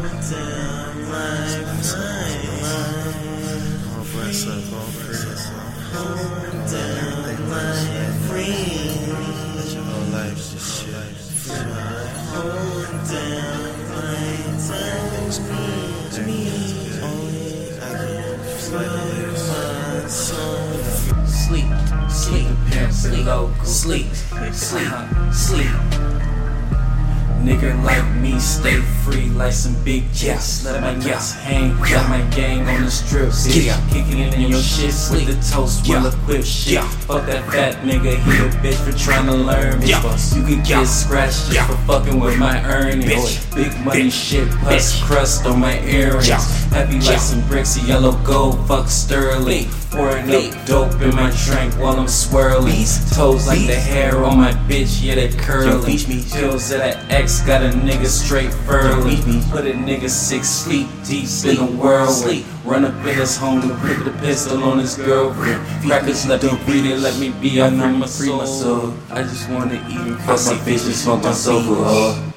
down my. Hold down my free. Let whole life just shit. Hold down my time. Sleep, sleep, sleep, sleep, sleep, sleep. Nigga like me stay free like some big jets. Let my guts hang, got my gang on the strip. Bitch, kicking it in your shit with the toast, well equipped shit. Fuck that fat nigga, he a bitch for trying to learn me. You can get scratched just for fucking with my earnings. Big money shit, plus crust on my earrings. Heavy like some bricks of yellow gold, fuck sterling. Pouring up dope in my drink while I'm swirling. Toes like the hair on my bitch, yeah, they curling. Pills that X got a nigga straight furling. Put a nigga six feet deep in the whirlwind. Run up in his home and put the pistol on his girlfriend. Crackers let me breathe it, let me be, I know my soul. I just wanna eat and fuck my bitch and smoke my soul.